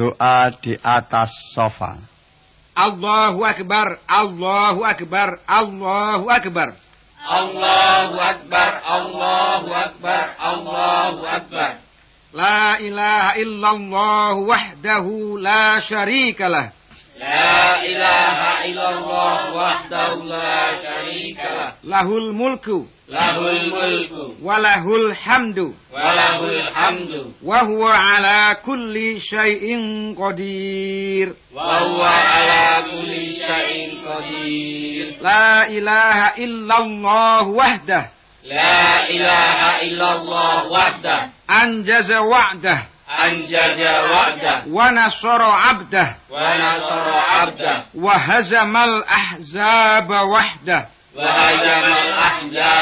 doa di atas sofa. Allahu Akbar, Allahu Akbar, Allahu Akbar. Allahu Akbar, Allahu Akbar, Allahu Akbar. La ilaha illallah wahdahu la syarikalah. La ilaha illallah wahdahu la syarikalah. لا شريك له Lahul mulku له الملك walahul hamdu وله الحمد wa huwa ala kulli syai'in qadir. وهو على كل شيء قدير La ilaha illallah wahdah لا إله إلا الله وحده anjaza wa'dah أنجز وعده nasara 'abdah ونصر عبده hazamal ahzaba wahdah. وهزم الأحزاب